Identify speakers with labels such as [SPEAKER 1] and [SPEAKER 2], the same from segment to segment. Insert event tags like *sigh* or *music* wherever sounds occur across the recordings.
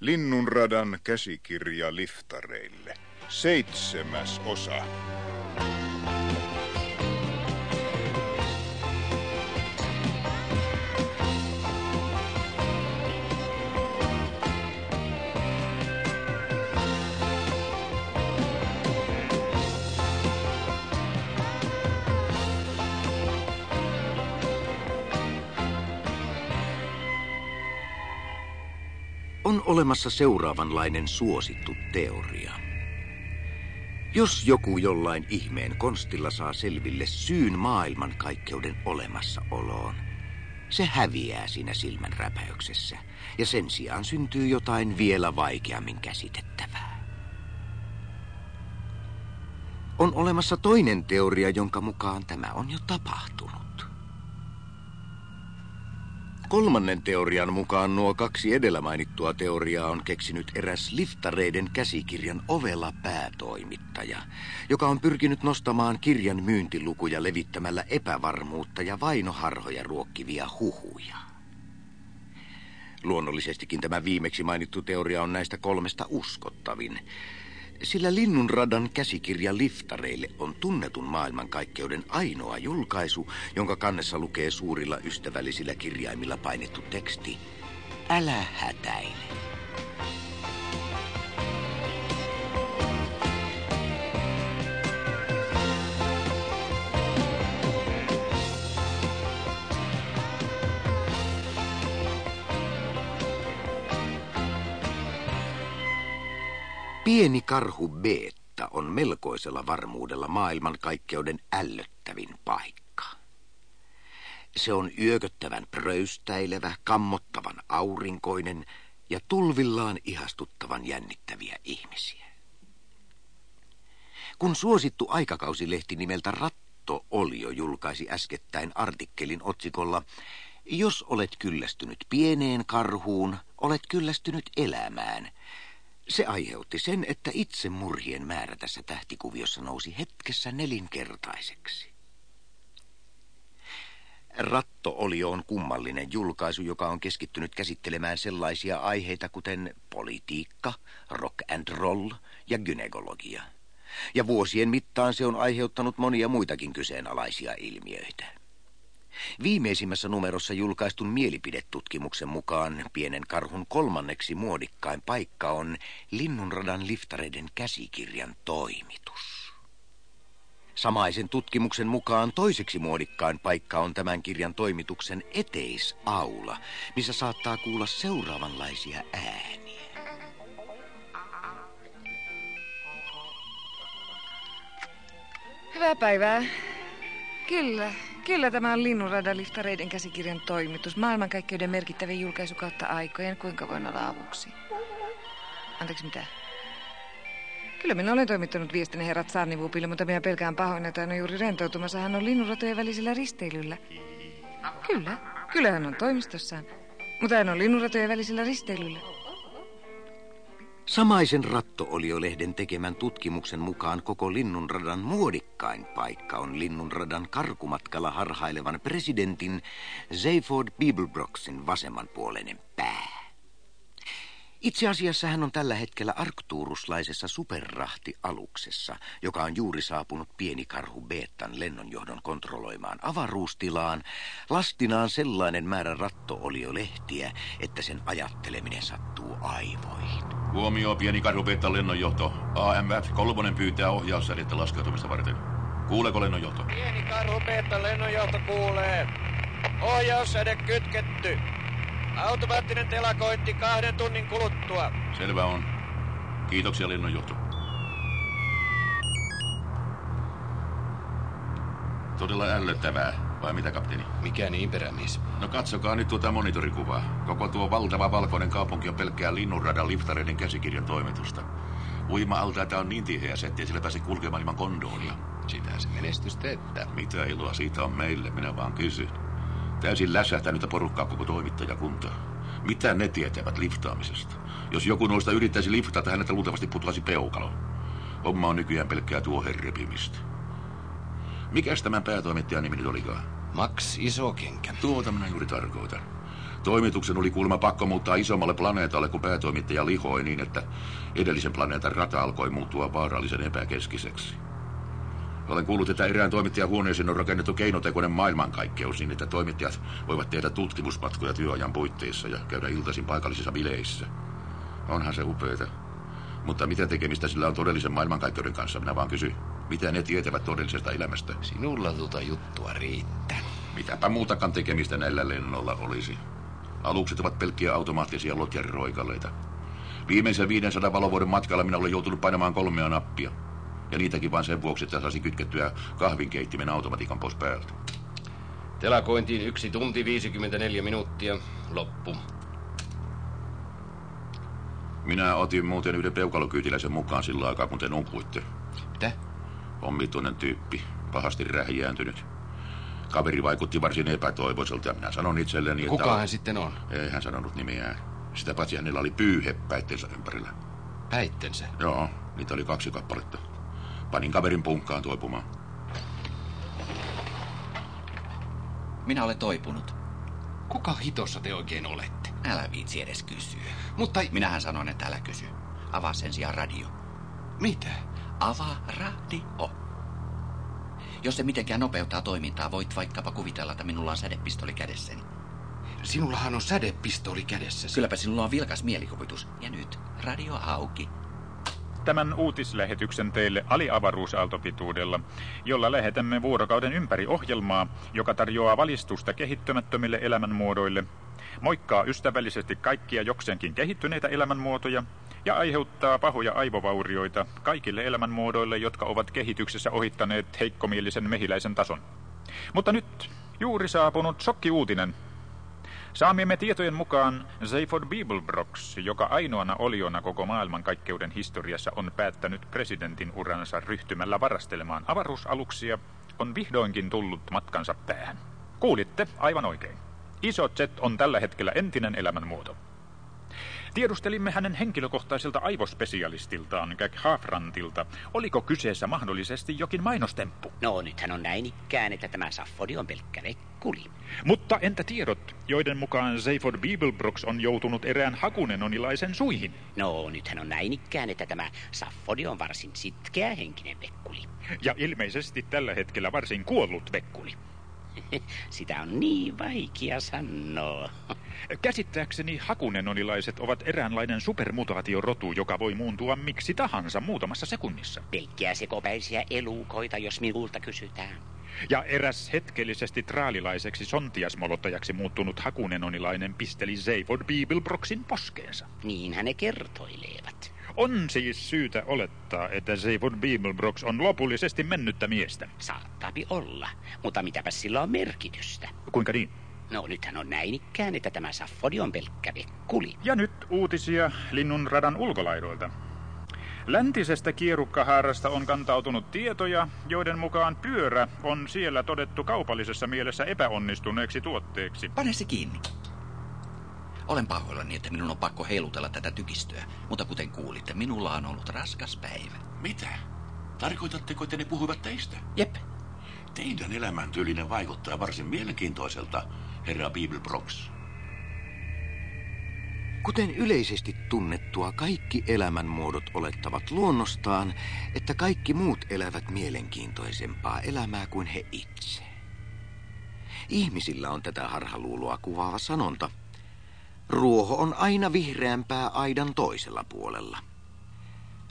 [SPEAKER 1] Linnunradan käsikirja liftareille. Seitsemäs osa.
[SPEAKER 2] On olemassa seuraavanlainen suosittu teoria. Jos joku jollain ihmeen konstilla saa selville syyn maailmankaikkeuden olemassaoloon, se häviää siinä silmän räpäyksessä ja sen sijaan syntyy jotain vielä vaikeammin käsitettävää. On olemassa toinen teoria, jonka mukaan tämä on jo tapahtunut. Kolmannen teorian mukaan nuo kaksi edellä mainittua teoriaa on keksinyt eräs liftareiden käsikirjan ovella päätoimittaja, joka on pyrkinyt nostamaan kirjan myyntilukuja levittämällä epävarmuutta ja vainoharhoja ruokkivia huhuja. Luonnollisestikin tämä viimeksi mainittu teoria on näistä kolmesta uskottavin, sillä Linnunradan käsikirja Liftareille on tunnetun maailmankaikkeuden ainoa julkaisu, jonka kannessa lukee suurilla ystävällisillä kirjaimilla painettu teksti Älä hätäile. Pieni karhu Beetta on melkoisella varmuudella maailmankaikkeuden ällöttävin paikka. Se on yököttävän pröystäilevä, kammottavan aurinkoinen ja tulvillaan ihastuttavan jännittäviä ihmisiä. Kun suosittu aikakausilehti nimeltä Ratto Olio julkaisi äskettäin artikkelin otsikolla Jos olet kyllästynyt pieneen karhuun, olet kyllästynyt elämään – se aiheutti sen, että itse murhien määrä tässä tähtikuviossa nousi hetkessä nelinkertaiseksi. Ratto oli on kummallinen julkaisu, joka on keskittynyt käsittelemään sellaisia aiheita kuten politiikka, rock and roll ja gynekologia. Ja vuosien mittaan se on aiheuttanut monia muitakin kyseenalaisia ilmiöitä. Viimeisimmässä numerossa julkaistun mielipidetutkimuksen mukaan pienen karhun kolmanneksi muodikkain paikka on Linnunradan liftareiden käsikirjan toimitus. Samaisen tutkimuksen mukaan toiseksi muodikkain paikka on tämän kirjan toimituksen eteisaula, missä saattaa kuulla seuraavanlaisia ääniä.
[SPEAKER 3] Hyvää päivää. Kyllä, Kyllä tämä on Linnunradaliftareiden käsikirjan toimitus. Maailmankaikkeuden merkittävin julkaisu kautta aikojen. Kuinka voin olla avuksi? Anteeksi, mitä? Kyllä minä olen toimittanut viestin herrat Sarnivupille, mutta minä pelkään pahoin, että hän on juuri rentoutumassa. Hän on linnunratojen välisellä risteilyllä. Kyllä, kyllä hän on toimistossaan. Mutta hän on linnunratojen välisellä risteilyllä.
[SPEAKER 2] Samaisen Ratto-Olio-lehden tekemän tutkimuksen mukaan koko Linnunradan muodikkain paikka on Linnunradan karkumatkalla harhailevan presidentin Zayford Beeblebroxin vasemmanpuoleinen pää. Itse asiassa hän on tällä hetkellä arktuuruslaisessa superrahtialuksessa, joka on juuri saapunut pieni karhu Beettan lennonjohdon kontrolloimaan avaruustilaan, lastinaan sellainen määrä rattooliolehtiä, että sen ajatteleminen sattuu aivoihin.
[SPEAKER 4] Huomio, pieni karhu Beettan lennonjohto. AMF kolmonen pyytää ohjaussädettä laskeutumista varten. Kuuleeko lennonjohto?
[SPEAKER 5] Pieni karhu Beettan lennonjohto kuulee. Ohjaussäde kytketty. Automaattinen telakointi kahden tunnin kuluttua.
[SPEAKER 4] Selvä on. Kiitoksia linnanjohto. Todella ällöttävää, vai mitä kapteeni?
[SPEAKER 6] Mikä niin perämies?
[SPEAKER 4] No katsokaa nyt tuota monitorikuvaa. Koko tuo valtava valkoinen kaupunki on pelkkää linnunradan liftareiden käsikirjan toimitusta. Uima-altaita on niin tiheä, ettei sillä pääse kulkemaan ilman kondoolia.
[SPEAKER 6] Sitä se menestys teettää.
[SPEAKER 4] Mitä iloa siitä on meille, minä vaan kysyn. Täysin läsähtänyttä porukkaa koko toimittajakunta. Mitä ne tietävät liftaamisesta? Jos joku noista yrittäisi liftata, häneltä luultavasti putoaisi peukalo. Homma on nykyään pelkkää tuohen repimistä. Mikäs tämän päätoimittajan nimi nyt olikaan?
[SPEAKER 6] Max Isokenkä.
[SPEAKER 4] Tuota minä juuri tarkoitan. Toimituksen oli kuulemma pakko muuttaa isommalle planeetalle, kun päätoimittaja lihoi niin, että edellisen planeetan rata alkoi muuttua vaarallisen epäkeskiseksi. Olen kuullut, että erään toimittajan huoneeseen on rakennettu keinotekoinen maailmankaikkeus niin, että toimittajat voivat tehdä tutkimusmatkoja työajan puitteissa ja käydä iltaisin paikallisissa bileissä. Onhan se upeeta. Mutta mitä tekemistä sillä on todellisen maailmankaikkeuden kanssa? Minä vaan kysyn. Mitä ne tietävät todellisesta elämästä?
[SPEAKER 6] Sinulla tuota juttua riittää.
[SPEAKER 4] Mitäpä muutakaan tekemistä näillä lennolla olisi. Alukset ovat pelkkiä automaattisia lotjariroikaleita. Viimeisen 500 valovuoden matkalla minä olen joutunut painamaan kolmea nappia. Ja niitäkin vain sen vuoksi, että saisi kytkettyä kahvinkeittimen automatiikan pois päältä.
[SPEAKER 6] Telakointiin yksi tunti 54 minuuttia. Loppu.
[SPEAKER 4] Minä otin muuten yhden peukalokyytiläisen mukaan sillä aikaa, kun te nukuitte.
[SPEAKER 6] Mitä?
[SPEAKER 4] Omituinen tyyppi, pahasti rähjääntynyt. Kaveri vaikutti varsin epätoivoiselta ja minä sanon itselleni, että...
[SPEAKER 6] Kuka hän sitten on?
[SPEAKER 4] Ei hän sanonut nimeään. Sitä paitsi hänellä oli pyyhe päitteensä ympärillä.
[SPEAKER 6] Päittensä?
[SPEAKER 4] Joo, niitä oli kaksi kappaletta. Panin kaverin punkkaan toipumaan.
[SPEAKER 7] Minä olen toipunut.
[SPEAKER 6] Kuka hitossa te oikein olette?
[SPEAKER 7] Älä viitsi edes kysyä.
[SPEAKER 6] Mutta
[SPEAKER 7] Minähän sanon, että älä kysy. Avaa sen sijaan radio.
[SPEAKER 6] mitä?
[SPEAKER 7] Avaa radio. Jos se mitenkään nopeuttaa toimintaa, voit vaikkapa kuvitella, että minulla on sädepistoli kädessäni.
[SPEAKER 6] Sinullahan on sädepistooli kädessä.
[SPEAKER 7] Kylläpä sinulla on vilkas mielikuvitus. Ja nyt radio auki.
[SPEAKER 8] Tämän uutislähetyksen teille aliavaruusaaltopituudella, jolla lähetämme vuorokauden ympäri ohjelmaa, joka tarjoaa valistusta kehittymättömille elämänmuodoille, moikkaa ystävällisesti kaikkia jokseenkin kehittyneitä elämänmuotoja ja aiheuttaa pahoja aivovaurioita kaikille elämänmuodoille, jotka ovat kehityksessä ohittaneet heikkomielisen mehiläisen tason. Mutta nyt juuri saapunut shokkiuutinen. Saamiemme tietojen mukaan Zayford Beeblebrox, joka ainoana oliona koko maailmankaikkeuden historiassa on päättänyt presidentin uransa ryhtymällä varastelemaan avaruusaluksia, on vihdoinkin tullut matkansa päähän. Kuulitte aivan oikein. Iso Z on tällä hetkellä entinen elämänmuoto. Tiedustelimme hänen henkilökohtaiselta aivospesialistiltaan, Gag Hafrantilta, oliko kyseessä mahdollisesti jokin mainostemppu.
[SPEAKER 9] No nythän on näin ikään, että tämä Saffodi on pelkkä vekkuli.
[SPEAKER 8] Mutta entä tiedot, joiden mukaan Zayford Beeblebrox on joutunut erään hakunenonilaisen suihin?
[SPEAKER 9] No nythän on näin ikään, että tämä Saffodi on varsin sitkeä henkinen vekkuli.
[SPEAKER 8] Ja ilmeisesti tällä hetkellä varsin kuollut vekkuli. *laughs*
[SPEAKER 9] Sitä on niin vaikea sanoa.
[SPEAKER 8] Käsittääkseni hakunenonilaiset ovat eräänlainen supermutaatiorotu, joka voi muuntua miksi tahansa muutamassa sekunnissa.
[SPEAKER 9] Pelkkiä sekopäisiä elukoita, jos minulta kysytään.
[SPEAKER 8] Ja eräs hetkellisesti traalilaiseksi sontiasmolottajaksi muuttunut hakunenonilainen pisteli Zayford Beeblebroxin poskeensa.
[SPEAKER 9] Niin ne kertoilevat.
[SPEAKER 8] On siis syytä olettaa, että Zayford Beeblebrox on lopullisesti mennyttä miestä.
[SPEAKER 9] Saattapi olla, mutta mitäpä sillä on merkitystä?
[SPEAKER 8] Kuinka niin?
[SPEAKER 9] No nythän on näin ikään, että tämä Saffodi on pelkkä vekkuli.
[SPEAKER 8] Ja nyt uutisia linnun radan ulkolaidoilta. Läntisestä kierukkahaarasta on kantautunut tietoja, joiden mukaan pyörä on siellä todettu kaupallisessa mielessä epäonnistuneeksi tuotteeksi.
[SPEAKER 7] Pane se kiinni. Olen pahoillani, että minun on pakko heilutella tätä tykistöä, mutta kuten kuulitte, minulla on ollut raskas päivä.
[SPEAKER 4] Mitä? Tarkoitatteko, että ne puhuivat teistä?
[SPEAKER 7] Jep,
[SPEAKER 4] Teidän elämäntyylinen vaikuttaa varsin mielenkiintoiselta, herra Beeblebrox.
[SPEAKER 2] Kuten yleisesti tunnettua, kaikki elämänmuodot olettavat luonnostaan, että kaikki muut elävät mielenkiintoisempaa elämää kuin he itse. Ihmisillä on tätä harhaluuloa kuvaava sanonta. Ruoho on aina vihreämpää aidan toisella puolella.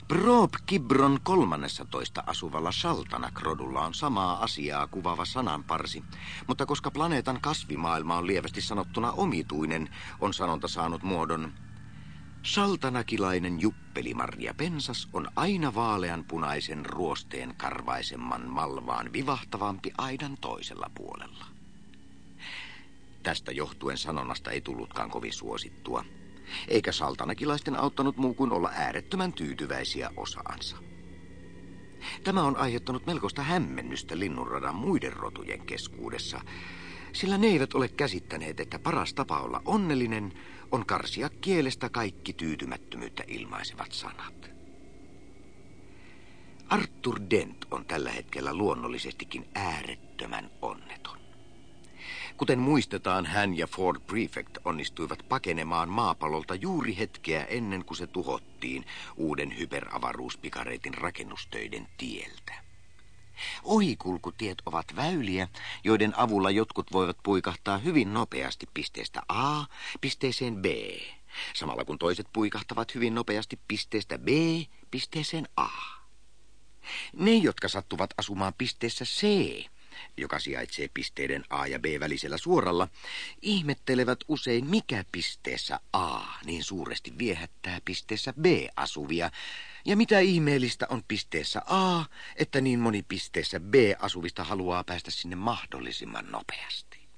[SPEAKER 2] Prob Kibron 13 asuvalla Shaltanak-rodulla on samaa asiaa kuvaava sananparsi, mutta koska planeetan kasvimaailma on lievästi sanottuna omituinen, on sanonta saanut muodon Saltanakilainen juppelimarja pensas on aina vaaleanpunaisen ruosteen karvaisemman malvaan vivahtavampi aidan toisella puolella. Tästä johtuen sanonnasta ei tullutkaan kovin suosittua, eikä saltanakilaisten auttanut muu kuin olla äärettömän tyytyväisiä osaansa. Tämä on aiheuttanut melkoista hämmennystä linnunradan muiden rotujen keskuudessa, sillä ne eivät ole käsittäneet, että paras tapa olla onnellinen on karsia kielestä kaikki tyytymättömyyttä ilmaisevat sanat. Arthur Dent on tällä hetkellä luonnollisestikin äärettömän onneton. Kuten muistetaan, hän ja Ford Prefect onnistuivat pakenemaan maapallolta juuri hetkeä ennen kuin se tuhottiin uuden hyperavaruuspikareitin rakennustöiden tieltä. Ohikulkutiet ovat väyliä, joiden avulla jotkut voivat puikahtaa hyvin nopeasti pisteestä A pisteeseen B, samalla kun toiset puikahtavat hyvin nopeasti pisteestä B pisteeseen A. Ne, jotka sattuvat asumaan pisteessä C, joka sijaitsee pisteiden A ja B välisellä suoralla, ihmettelevät usein, mikä pisteessä A niin suuresti viehättää pisteessä B asuvia, ja mitä ihmeellistä on pisteessä A, että niin moni pisteessä B asuvista haluaa päästä sinne mahdollisimman nopeasti.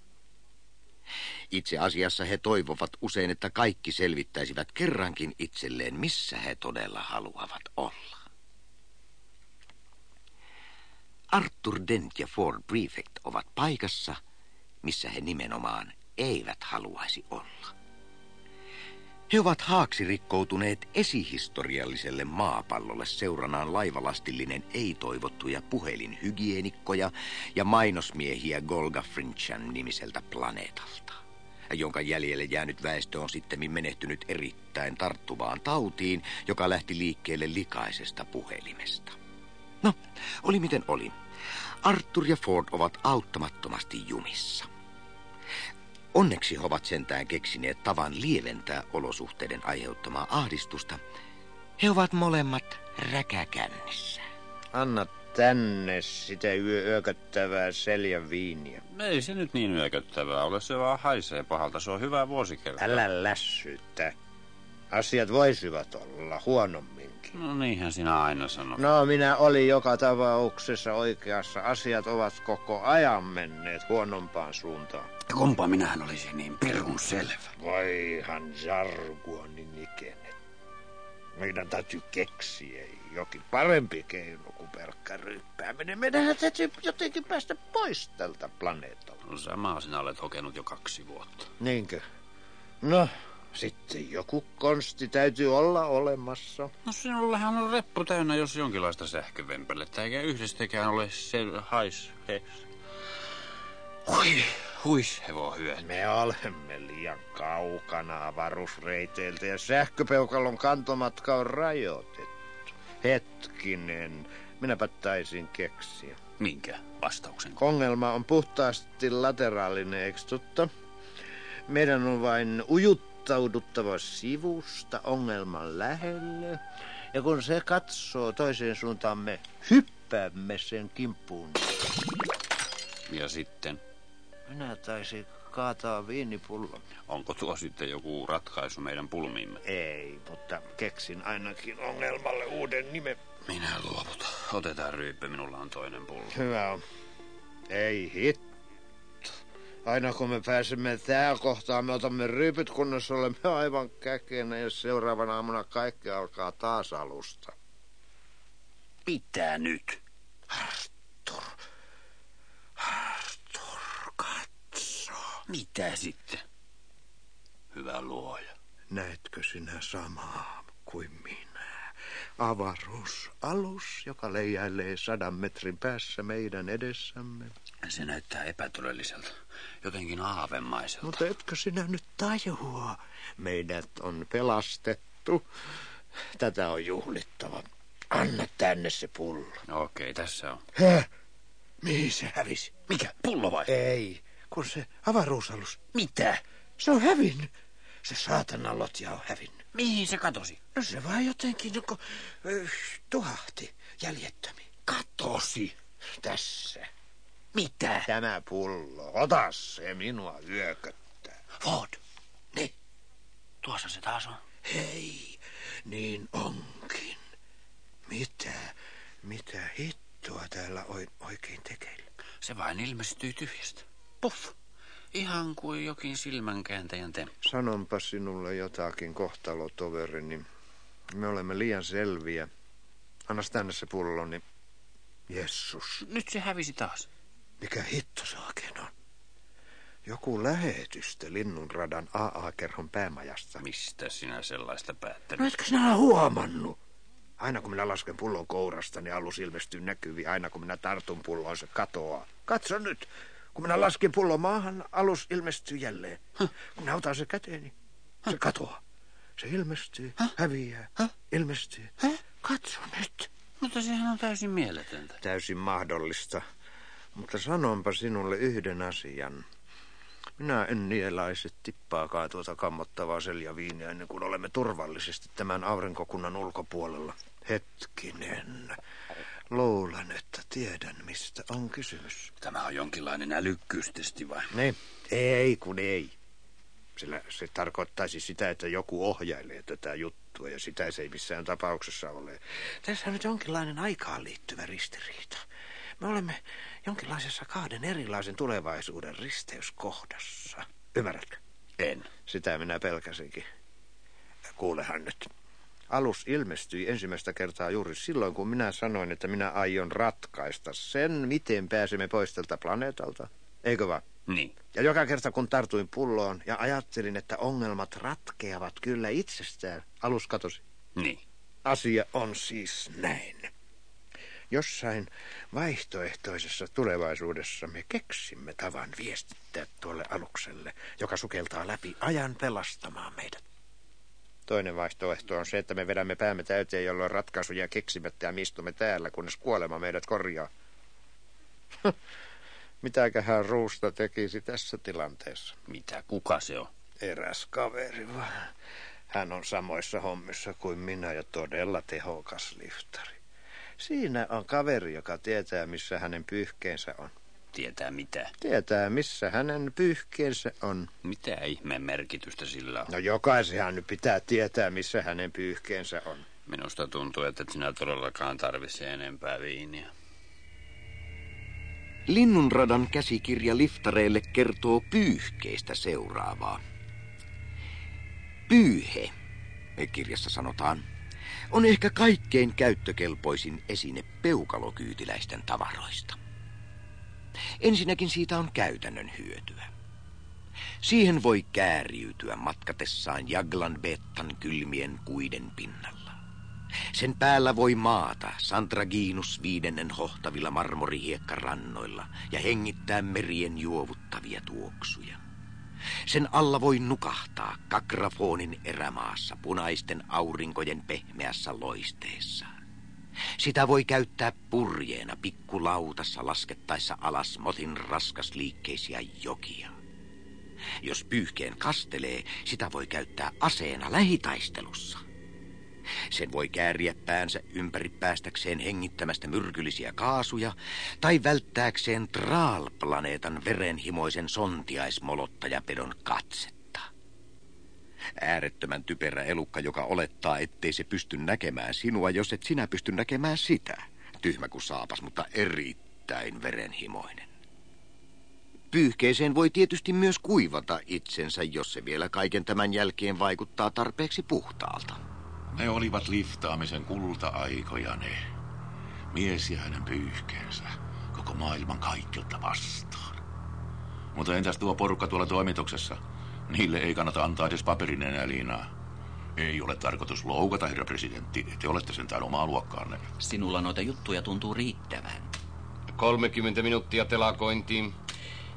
[SPEAKER 2] Itse asiassa he toivovat usein, että kaikki selvittäisivät kerrankin itselleen, missä he todella haluavat olla. Arthur Dent ja Ford Prefect ovat paikassa, missä he nimenomaan eivät haluaisi olla. He ovat haaksi rikkoutuneet esihistorialliselle maapallolle seuranaan laivalastillinen ei-toivottuja puhelinhygienikkoja ja mainosmiehiä Golga Frinchan nimiseltä planeetalta, jonka jäljelle jäänyt väestö on sitten menehtynyt erittäin tarttuvaan tautiin, joka lähti liikkeelle likaisesta puhelimesta. No, oli miten oli. Arthur ja Ford ovat auttamattomasti jumissa. Onneksi he ovat sentään keksineet tavan lieventää olosuhteiden aiheuttamaa ahdistusta. He ovat molemmat räkäkännissä.
[SPEAKER 10] Anna tänne sitä yö yököttävää seljän viiniä.
[SPEAKER 11] Ei se nyt niin yököttävää ole, se vaan haisee pahalta. Se on hyvä vuosikerta.
[SPEAKER 10] Älä lässytä. Asiat voisivat olla huonomminkin.
[SPEAKER 11] No niinhän sinä aina sanot.
[SPEAKER 10] No minä olin joka tapauksessa oikeassa. Asiat ovat koko ajan menneet huonompaan suuntaan.
[SPEAKER 7] Ja kumpa minähän olisin niin perun selvä.
[SPEAKER 10] Voihan jargonin ikene. Meidän täytyy keksiä jokin parempi keino kuin pelkkä ryppääminen. Meidän täytyy jotenkin päästä pois tältä planeetalta.
[SPEAKER 11] No samaa sinä olet hokenut jo kaksi vuotta.
[SPEAKER 10] Niinkö? No, sitten joku konsti täytyy olla olemassa.
[SPEAKER 11] No sinullehan on reppu täynnä, jos jonkinlaista sähkövempelettä, eikä yhdestäkään ole se hais he. Hui, huis hevo hyö.
[SPEAKER 10] Me olemme liian kaukana avaruusreiteiltä ja sähköpeukalon kantomatka on rajoitettu. Hetkinen, minäpä taisin keksiä.
[SPEAKER 11] Minkä vastauksen?
[SPEAKER 10] Ongelma on puhtaasti lateraalinen, eikö totta? Meidän on vain ujuttauduttava sivusta ongelman lähelle. Ja kun se katsoo toiseen suuntaan, me hyppäämme sen kimppuun.
[SPEAKER 11] Ja sitten?
[SPEAKER 10] Minä taisin kaataa viinipullon.
[SPEAKER 11] Onko tuo sitten joku ratkaisu meidän pulmiimme?
[SPEAKER 10] Ei, mutta keksin ainakin ongelmalle uuden nimen.
[SPEAKER 11] Minä luovutan. Otetaan ryyppy, minulla on toinen pullo.
[SPEAKER 10] Hyvä on. Ei hitto. Aina kun me pääsemme tää kohtaan, me otamme ryypyt, kunnes olemme aivan käkenä ja seuraavana aamuna kaikki alkaa taas alusta.
[SPEAKER 11] Mitä nyt?
[SPEAKER 10] Arthur. Arthur, katso.
[SPEAKER 11] Mitä sitten? Hyvä luoja.
[SPEAKER 10] Näetkö sinä samaa kuin minä? Avaruusalus, joka leijailee sadan metrin päässä meidän edessämme.
[SPEAKER 11] Se näyttää epätodelliselta. Jotenkin aavemaiselta.
[SPEAKER 10] Mutta etkö sinä nyt tajua? Meidät on pelastettu. Tätä on juhlittava. Anna tänne se pullo.
[SPEAKER 11] No, okei, tässä on.
[SPEAKER 10] Häh? Mihin se hävisi?
[SPEAKER 11] Mikä? Pullo vai?
[SPEAKER 10] Ei, kun se avaruusalus.
[SPEAKER 11] Mitä?
[SPEAKER 10] Se on hävinnyt. Se saatana lotja on hävinnyt.
[SPEAKER 11] Mihin se katosi?
[SPEAKER 10] No se vaan jotenkin kuin, äh, tuhahti jäljettömiin.
[SPEAKER 11] Katosi?
[SPEAKER 10] Tässä.
[SPEAKER 11] Mitä?
[SPEAKER 10] Tämä pullo. Ota se minua yököttää.
[SPEAKER 11] Ford. Niin. Tuossa se taas on.
[SPEAKER 10] Hei, niin onkin. Mitä, mitä hittoa täällä oikein tekeillä?
[SPEAKER 11] Se vain ilmestyy tyhjästä. Puff. Ihan kuin jokin silmänkääntäjän temppu.
[SPEAKER 10] Sanonpa sinulle jotakin kohtalotoverini. Niin me olemme liian selviä. Anna tänne se pullo, niin... Jessus.
[SPEAKER 11] Nyt se hävisi taas.
[SPEAKER 10] Mikä hitto se oikein on? Joku lähetystä Linnunradan AA-kerhon päämajasta.
[SPEAKER 11] Mistä sinä sellaista päättänyt?
[SPEAKER 10] No etkö sinä huomannut? Aina kun minä lasken pullon kourasta, niin alus ilmestyy näkyviin. Aina kun minä tartun pulloon, se katoaa. Katso nyt, Kun minä laskin pullon maahan, alus ilmestyy jälleen. Huh. Kun minä otan se käteeni, se katoaa. Se ilmestyy, huh? häviää, huh? ilmestyy.
[SPEAKER 11] Huh?
[SPEAKER 10] Katso nyt.
[SPEAKER 11] Mutta sehän on täysin mieletöntä.
[SPEAKER 10] Täysin mahdollista. Mutta sanonpa sinulle yhden asian. Minä en nielaiset tippaakaan tuota kammottavaa seljaviiniä ennen kuin olemme turvallisesti tämän aurinkokunnan ulkopuolella. Hetkinen. Luulen, että tiedän, mistä on kysymys.
[SPEAKER 11] Tämä on jonkinlainen älykkyystesti vai?
[SPEAKER 10] Niin. Ei, kun ei. Sillä se tarkoittaisi sitä, että joku ohjailee tätä juttua, ja sitä se ei missään tapauksessa ole. Tässä on nyt jonkinlainen aikaan liittyvä ristiriita. Me olemme jonkinlaisessa kahden erilaisen tulevaisuuden risteyskohdassa. Ymmärrätkö?
[SPEAKER 11] En.
[SPEAKER 10] Sitä minä pelkäsinkin. Kuulehan nyt. Alus ilmestyi ensimmäistä kertaa juuri silloin, kun minä sanoin, että minä aion ratkaista sen, miten pääsemme pois tältä planeetalta. Eikö vaan?
[SPEAKER 11] Niin.
[SPEAKER 10] Ja joka kerta kun tartuin pulloon ja ajattelin, että ongelmat ratkeavat kyllä itsestään, alus katosi.
[SPEAKER 11] Niin.
[SPEAKER 10] Asia on siis näin. Jossain vaihtoehtoisessa tulevaisuudessa me keksimme tavan viestittää tuolle alukselle, joka sukeltaa läpi ajan pelastamaan meidät. Toinen vaihtoehto on se, että me vedämme päämme täyteen, jolloin ratkaisuja keksimättä ja mistumme täällä, kunnes kuolema meidät korjaa. *laughs* Mitäköhän Ruusta tekisi tässä tilanteessa?
[SPEAKER 11] Mitä? Kuka se on?
[SPEAKER 10] Eräs kaveri vaan. Hän on samoissa hommissa kuin minä ja todella tehokas liftari. Siinä on kaveri, joka tietää, missä hänen pyyhkeensä on.
[SPEAKER 11] Tietää mitä?
[SPEAKER 10] Tietää, missä hänen pyyhkeensä on.
[SPEAKER 11] Mitä ihmeen merkitystä sillä on?
[SPEAKER 10] No jokaisenhan nyt pitää tietää, missä hänen pyyhkeensä on.
[SPEAKER 11] Minusta tuntuu, että et sinä todellakaan tarvitse enempää viiniä.
[SPEAKER 2] Linnunradan käsikirja liftareille kertoo pyyhkeistä seuraavaa. Pyyhe, kirjassa sanotaan, on ehkä kaikkein käyttökelpoisin esine peukalokyytiläisten tavaroista. Ensinnäkin siitä on käytännön hyötyä. Siihen voi kääriytyä matkatessaan Jaglan Bettan kylmien kuiden pinnalla. Sen päällä voi maata Santraginus viidennen hohtavilla marmorihiekkarannoilla ja hengittää merien juovuttavia tuoksuja. Sen alla voi nukahtaa kakrafoonin erämaassa punaisten aurinkojen pehmeässä loisteessa. Sitä voi käyttää purjeena pikkulautassa laskettaessa alas motin raskasliikkeisiä jokia. Jos pyyhkeen kastelee, sitä voi käyttää aseena lähitaistelussa. Sen voi kääriä päänsä ympäri päästäkseen hengittämästä myrkyllisiä kaasuja tai välttääkseen Traal-planeetan verenhimoisen sontiaismolottajapedon katsetta. Äärettömän typerä elukka, joka olettaa, ettei se pysty näkemään sinua, jos et sinä pysty näkemään sitä. Tyhmä kuin saapas, mutta erittäin verenhimoinen. Pyyhkeeseen voi tietysti myös kuivata itsensä, jos se vielä kaiken tämän jälkeen vaikuttaa tarpeeksi puhtaalta.
[SPEAKER 4] Ne olivat liftaamisen kulta-aikoja ne. Mies ja hänen pyyhkeensä. Koko maailman kaikilta vastaan. Mutta entäs tuo porukka tuolla toimituksessa? Niille ei kannata antaa edes paperin enää liinaa. Ei ole tarkoitus loukata, herra presidentti. Te olette sentään omaa luokkaanne.
[SPEAKER 7] Sinulla noita juttuja tuntuu riittävän.
[SPEAKER 6] 30 minuuttia telakointiin.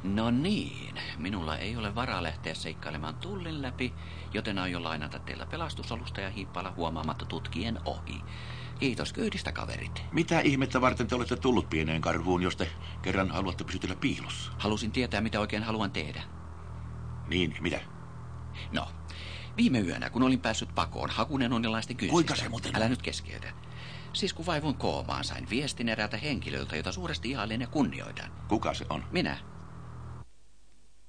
[SPEAKER 7] No niin, minulla ei ole varaa lähteä seikkailemaan tullin läpi, joten aion lainata teillä pelastusalusta ja hiippailla huomaamatta tutkien ohi. Kiitos kyydistä, kaverit.
[SPEAKER 4] Mitä ihmettä varten te olette tullut pieneen karhuun, jos te kerran haluatte pysytellä piilossa?
[SPEAKER 7] Halusin tietää, mitä oikein haluan tehdä.
[SPEAKER 4] Niin, mitä?
[SPEAKER 7] No, viime yönä, kun olin päässyt pakoon hakunen onilaisten kynsistä...
[SPEAKER 4] Kuinka se muuten...
[SPEAKER 7] Älä nyt keskeytä. Siis kun vaivun koomaan, sain viestin eräältä henkilöltä, jota suuresti ihailen ja kunnioitan.
[SPEAKER 4] Kuka se on?
[SPEAKER 7] Minä.